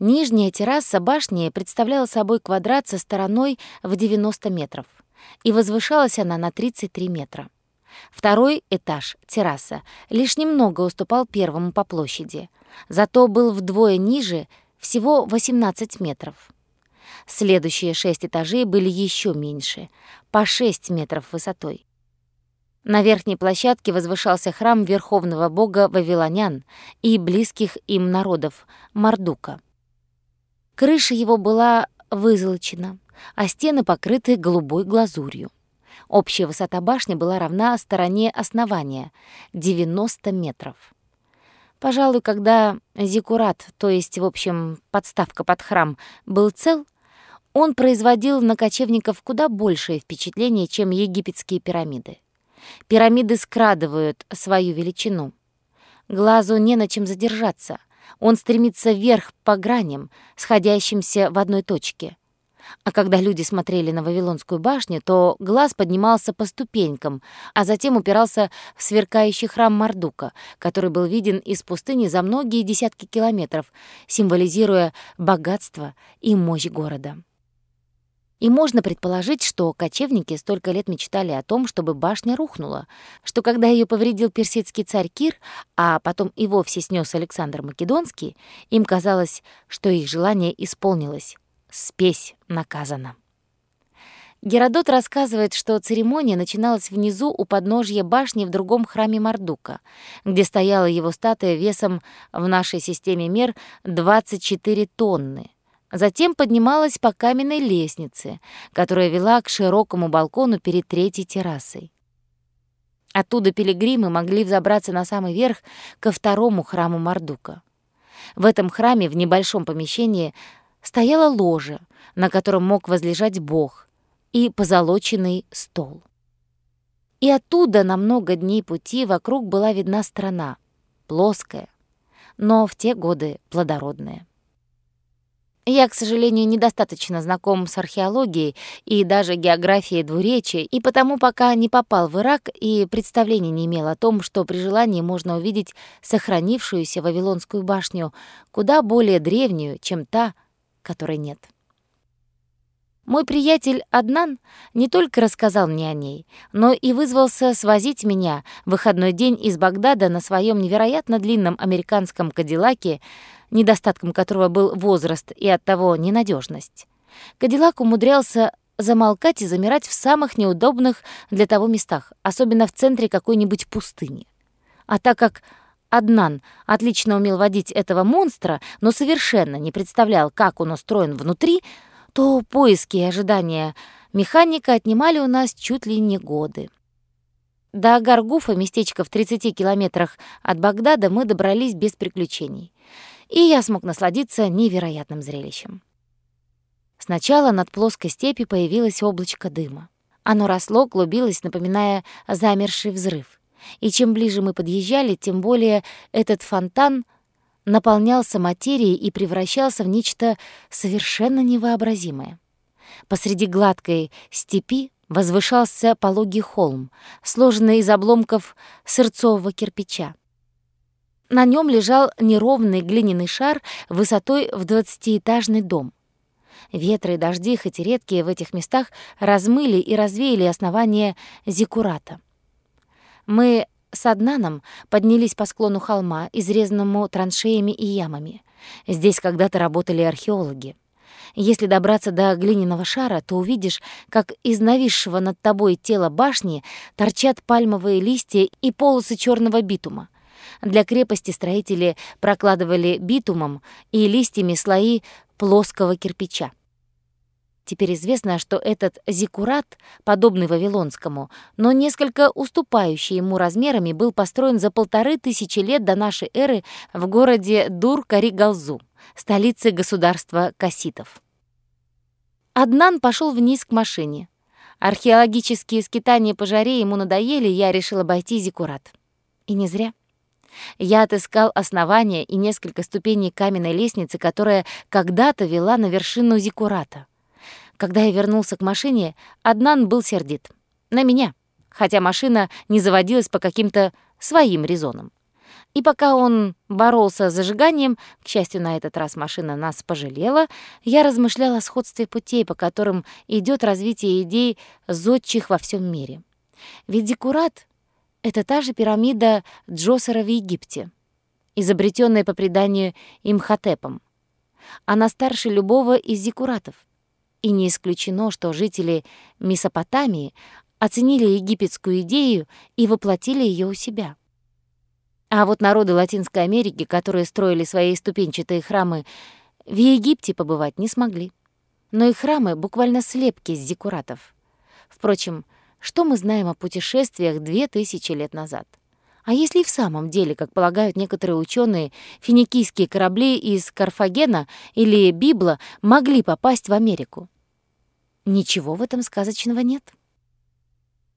Нижняя терраса башни представляла собой квадрат со стороной в 90 метров, и возвышалась она на 33 метра. Второй этаж, терраса, лишь немного уступал первому по площади, зато был вдвое ниже, всего 18 метров. Следующие шесть этажей были еще меньше, по 6 метров высотой. На верхней площадке возвышался храм верховного бога Вавилонян и близких им народов — Мардука. Крыша его была вызолочена, а стены покрыты голубой глазурью. Общая высота башни была равна стороне основания — 90 метров. Пожалуй, когда зиккурат, то есть, в общем, подставка под храм, был цел, он производил на кочевников куда большее впечатление, чем египетские пирамиды. Пирамиды скрадывают свою величину. Глазу не на чем задержаться. Он стремится вверх по граням, сходящимся в одной точке. А когда люди смотрели на Вавилонскую башню, то глаз поднимался по ступенькам, а затем упирался в сверкающий храм Мардука, который был виден из пустыни за многие десятки километров, символизируя богатство и мощь города. И можно предположить, что кочевники столько лет мечтали о том, чтобы башня рухнула, что когда ее повредил персидский царь Кир, а потом и вовсе снес Александр Македонский, им казалось, что их желание исполнилось. Спесь наказана. Геродот рассказывает, что церемония начиналась внизу у подножья башни в другом храме Мардука, где стояла его статуя весом в нашей системе мер 24 тонны — Затем поднималась по каменной лестнице, которая вела к широкому балкону перед третьей террасой. Оттуда пилигримы могли взобраться на самый верх ко второму храму Мардука. В этом храме в небольшом помещении стояла ложа, на котором мог возлежать Бог, и позолоченный стол. И оттуда на много дней пути вокруг была видна страна, плоская, но в те годы плодородная. Я, к сожалению, недостаточно знаком с археологией и даже географией двуречия, и потому пока не попал в Ирак и представления не имел о том, что при желании можно увидеть сохранившуюся Вавилонскую башню, куда более древнюю, чем та, которой нет. Мой приятель Аднан не только рассказал мне о ней, но и вызвался свозить меня в выходной день из Багдада на своем невероятно длинном американском кадиллаке недостатком которого был возраст и оттого ненадежность. Кадиллак умудрялся замолкать и замирать в самых неудобных для того местах, особенно в центре какой-нибудь пустыни. А так как Аднан отлично умел водить этого монстра, но совершенно не представлял, как он устроен внутри, то поиски и ожидания механика отнимали у нас чуть ли не годы. До Гаргуфа, местечко в 30 километрах от Багдада, мы добрались без приключений и я смог насладиться невероятным зрелищем. Сначала над плоской степи появилось облачко дыма. Оно росло, клубилось, напоминая замерший взрыв. И чем ближе мы подъезжали, тем более этот фонтан наполнялся материей и превращался в нечто совершенно невообразимое. Посреди гладкой степи возвышался пологий холм, сложенный из обломков сырцового кирпича. На нем лежал неровный глиняный шар высотой в двадцатиэтажный дом. Ветры и дожди, хоть и редкие в этих местах, размыли и развеяли основание зиккурата. Мы с Аднаном поднялись по склону холма, изрезанному траншеями и ямами. Здесь когда-то работали археологи. Если добраться до глиняного шара, то увидишь, как из нависшего над тобой тела башни торчат пальмовые листья и полосы черного битума. Для крепости строители прокладывали битумом и листьями слои плоского кирпича. Теперь известно, что этот зиккурат, подобный Вавилонскому, но несколько уступающий ему размерами, был построен за полторы тысячи лет до нашей эры в городе Дур-Каригалзу, столице государства касситов. Аднан пошел вниз к машине. Археологические скитания по жаре ему надоели, я решил обойти зиккурат. И не зря. Я отыскал основание и несколько ступеней каменной лестницы, которая когда-то вела на вершину Зикурата. Когда я вернулся к машине, Аднан был сердит. На меня, хотя машина не заводилась по каким-то своим резонам. И пока он боролся с зажиганием, к счастью, на этот раз машина нас пожалела, я размышляла о сходстве путей, по которым идет развитие идей зодчих во всем мире. Ведь декурат — это та же пирамида Джосера в Египте, изобретенная по преданию Имхотепом. Она старше любого из декуратов. И не исключено, что жители Месопотамии оценили египетскую идею и воплотили ее у себя. А вот народы Латинской Америки, которые строили свои ступенчатые храмы, в Египте побывать не смогли. Но их храмы буквально слепки с декуратов. Впрочем, что мы знаем о путешествиях две тысячи лет назад? А если и в самом деле, как полагают некоторые ученые, финикийские корабли из Карфагена или Библа могли попасть в Америку? Ничего в этом сказочного нет.